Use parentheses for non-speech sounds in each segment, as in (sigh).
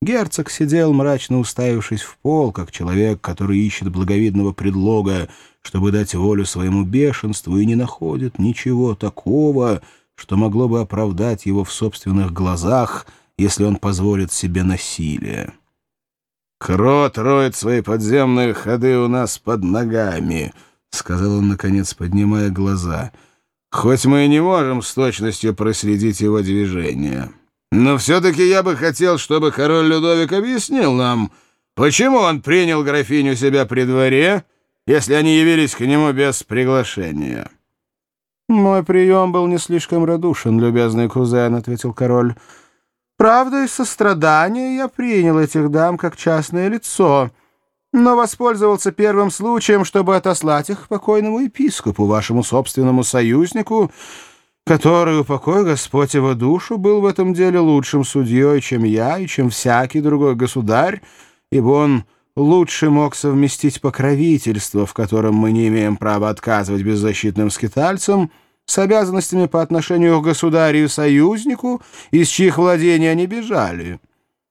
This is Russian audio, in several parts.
Герцог сидел, мрачно уставившись в пол, как человек, который ищет благовидного предлога, чтобы дать волю своему бешенству, и не находит ничего такого, что могло бы оправдать его в собственных глазах, если он позволит себе насилие. «Крот роет свои подземные ходы у нас под ногами», — сказал он, наконец, поднимая глаза. «Хоть мы и не можем с точностью проследить его движение». Но все-таки я бы хотел, чтобы король Людовик объяснил нам, почему он принял графиню себя при дворе, если они явились к нему без приглашения». «Мой прием был не слишком радушен, любезный кузен», — ответил король. «Правда, из сострадания я принял этих дам как частное лицо, но воспользовался первым случаем, чтобы отослать их покойному епископу, вашему собственному союзнику, который, упокой Господь его душу, был в этом деле лучшим судьей, чем я и чем всякий другой государь, ибо он лучше мог совместить покровительство, в котором мы не имеем права отказывать беззащитным скитальцам, с обязанностями по отношению к государю и союзнику, из чьих владений они бежали.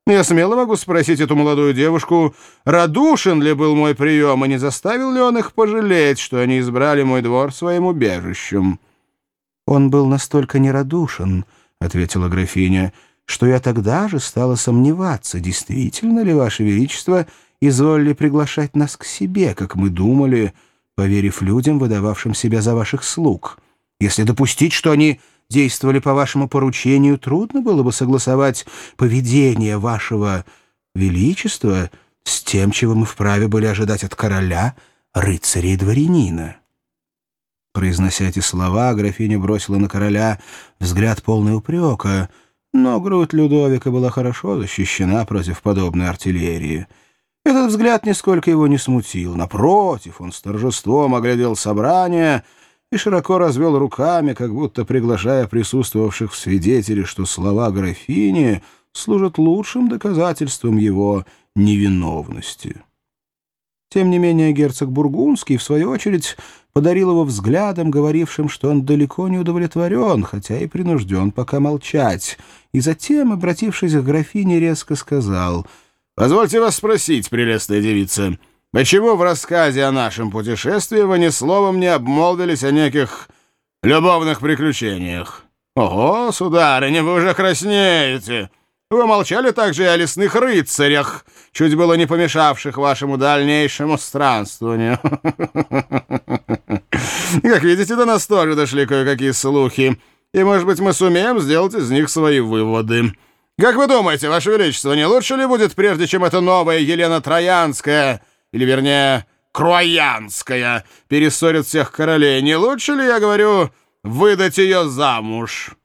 Я смело могу спросить эту молодую девушку, радушен ли был мой прием, и не заставил ли он их пожалеть, что они избрали мой двор своим убежищем». «Он был настолько нерадушен», — ответила графиня, «что я тогда же стала сомневаться, действительно ли, Ваше Величество, изволили приглашать нас к себе, как мы думали, поверив людям, выдававшим себя за ваших слуг. Если допустить, что они действовали по вашему поручению, трудно было бы согласовать поведение вашего Величества с тем, чего мы вправе были ожидать от короля, рыцаря и дворянина». Произнося эти слова, графиня бросила на короля взгляд полный упрека, но грудь Людовика была хорошо защищена против подобной артиллерии. Этот взгляд нисколько его не смутил. Напротив, он с торжеством оглядел собрание и широко развел руками, как будто приглашая присутствовавших в свидетели, что слова графини служат лучшим доказательством его невиновности. Тем не менее герцог Бургундский, в свою очередь, подарил его взглядом, говорившим, что он далеко не удовлетворен, хотя и принужден пока молчать, и затем, обратившись к графине, резко сказал «Позвольте вас спросить, прелестная девица, почему в рассказе о нашем путешествии вы ни словом не обмолвились о неких любовных приключениях? Ого, сударыня, вы уже краснеете!» Вы молчали также и о лесных рыцарях, чуть было не помешавших вашему дальнейшему странствованию. (laughs) Как видите, до нас тоже дошли кое-какие слухи, и, может быть, мы сумеем сделать из них свои выводы. Как вы думаете, Ваше Величество, не лучше ли будет, прежде чем эта новая Елена Троянская, или, вернее, Круаянская, перессорит всех королей, не лучше ли, я говорю, выдать ее замуж?»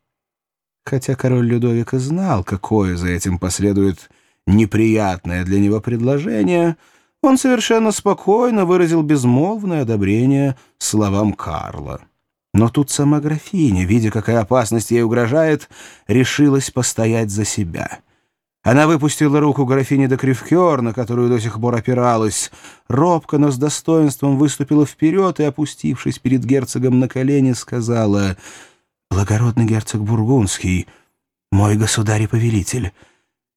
Хотя король Людовик и знал, какое за этим последует неприятное для него предложение, он совершенно спокойно выразил безмолвное одобрение словам Карла. Но тут сама графиня, видя, какая опасность ей угрожает, решилась постоять за себя. Она выпустила руку графини де Кривкер, на которую до сих пор опиралась, робко, но с достоинством выступила вперед и, опустившись перед герцогом на колени, сказала — «Благородный герцог Бургундский, мой государь и повелитель,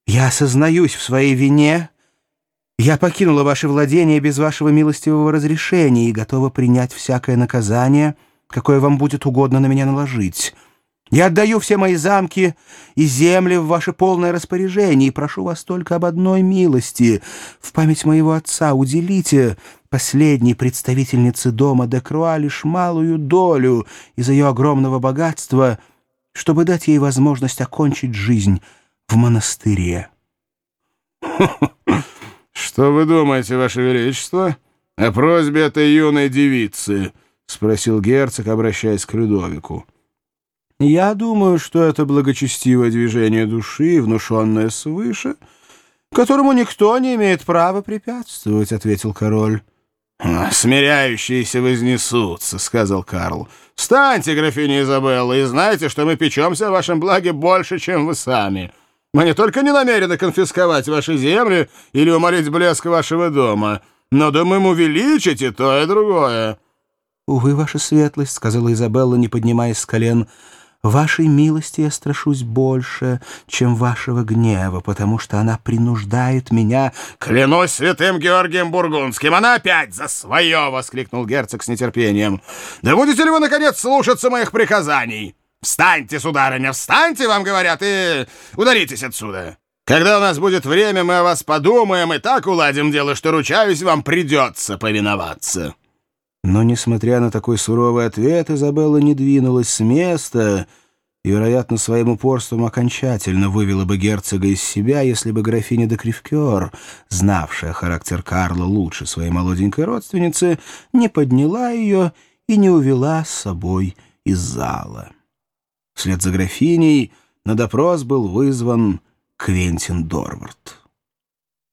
я осознаюсь в своей вине. Я покинула ваше владение без вашего милостивого разрешения и готова принять всякое наказание, какое вам будет угодно на меня наложить». Я отдаю все мои замки и земли в ваше полное распоряжение и прошу вас только об одной милости. В память моего отца уделите последней представительнице дома де Круа лишь малую долю из ее огромного богатства, чтобы дать ей возможность окончить жизнь в монастыре. (laughs) «Что вы думаете, Ваше Величество, о просьбе этой юной девицы?» — спросил герцог, обращаясь к Людовику. Я думаю, что это благочестивое движение души, внушенное свыше, которому никто не имеет права препятствовать, — ответил король. — Смиряющиеся вознесутся, — сказал Карл. — Встаньте, графиня Изабелла, и знайте, что мы печемся о вашем благе больше, чем вы сами. Мы не только не намерены конфисковать ваши земли или умолить блеск вашего дома, но думаем увеличить и то, и другое. — Увы, ваша светлость, — сказала Изабелла, не поднимаясь с колен, — Вашей милости я страшусь больше, чем вашего гнева, потому что она принуждает меня... — Клянусь святым Георгием Бургундским, она опять за свое! — воскликнул герцог с нетерпением. — Да будете ли вы, наконец, слушаться моих приказаний? Встаньте, сударыня, встаньте, вам говорят, и ударитесь отсюда. Когда у нас будет время, мы о вас подумаем и так уладим дело, что, ручаюсь, вам придется повиноваться. Но, несмотря на такой суровый ответ, Изабелла не двинулась с места и, вероятно, своим упорством окончательно вывела бы герцога из себя, если бы графиня де Кривкер, знавшая характер Карла лучше своей молоденькой родственницы, не подняла ее и не увела с собой из зала. Вслед за графиней на допрос был вызван Квентин Дорвард.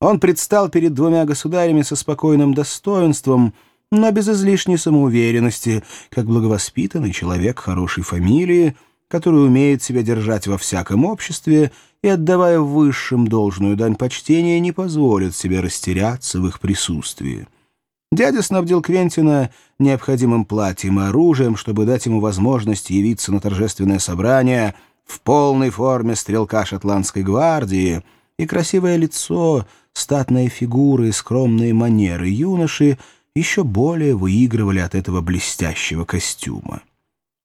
Он предстал перед двумя государями со спокойным достоинством — но без излишней самоуверенности, как благовоспитанный человек хорошей фамилии, который умеет себя держать во всяком обществе и, отдавая высшим должную дань почтения, не позволит себе растеряться в их присутствии. Дядя снабдил Квентина необходимым платьем и оружием, чтобы дать ему возможность явиться на торжественное собрание в полной форме стрелка шотландской гвардии, и красивое лицо, статная фигура и скромные манеры юноши — еще более выигрывали от этого блестящего костюма.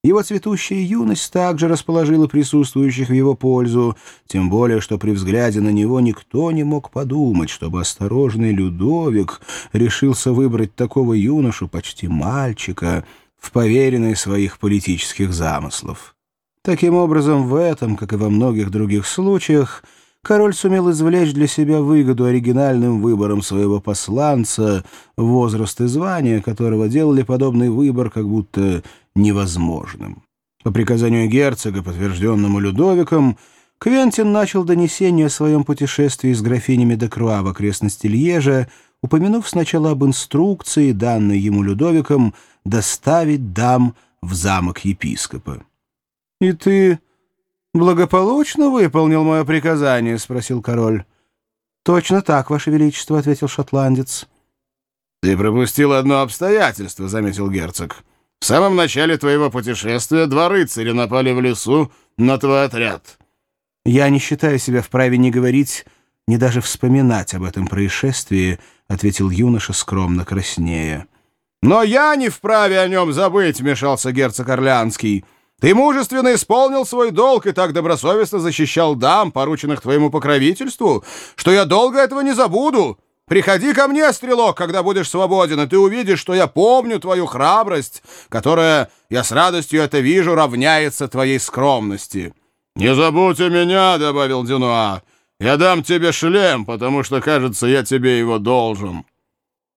Его цветущая юность также расположила присутствующих в его пользу, тем более, что при взгляде на него никто не мог подумать, чтобы осторожный Людовик решился выбрать такого юношу, почти мальчика, в поверенной своих политических замыслов. Таким образом, в этом, как и во многих других случаях, король сумел извлечь для себя выгоду оригинальным выбором своего посланца, возраст и звание которого делали подобный выбор как будто невозможным. По приказанию герцога, подтвержденному Людовиком, Квентин начал донесение о своем путешествии с графинями де Круа в окрестности Льежа, упомянув сначала об инструкции, данной ему Людовиком, доставить дам в замок епископа. «И ты благополучно выполнил мое приказание?» — спросил король. «Точно так, Ваше Величество», — ответил шотландец. «Ты пропустил одно обстоятельство», — заметил герцог. «В самом начале твоего путешествия два рыцаря напали в лесу на твой отряд». «Я не считаю себя вправе не говорить, не даже вспоминать об этом происшествии», — ответил юноша скромно краснея. «Но я не вправе о нем забыть», — вмешался герцог Орлеанский. Ты мужественно исполнил свой долг и так добросовестно защищал дам, порученных твоему покровительству, что я долго этого не забуду. Приходи ко мне, стрелок, когда будешь свободен, и ты увидишь, что я помню твою храбрость, которая, я с радостью это вижу, равняется твоей скромности». «Не забудь и меня», — добавил Дюнуа. «Я дам тебе шлем, потому что, кажется, я тебе его должен».